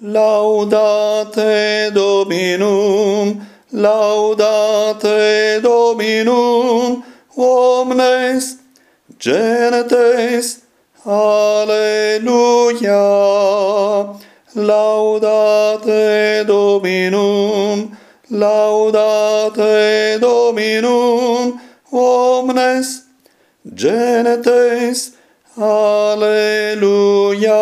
Laudate Dominum, laudate Dominum, omnes gentes, Alleluia. Laudate Dominum, laudate Dominum, omnes gentes, Alleluia.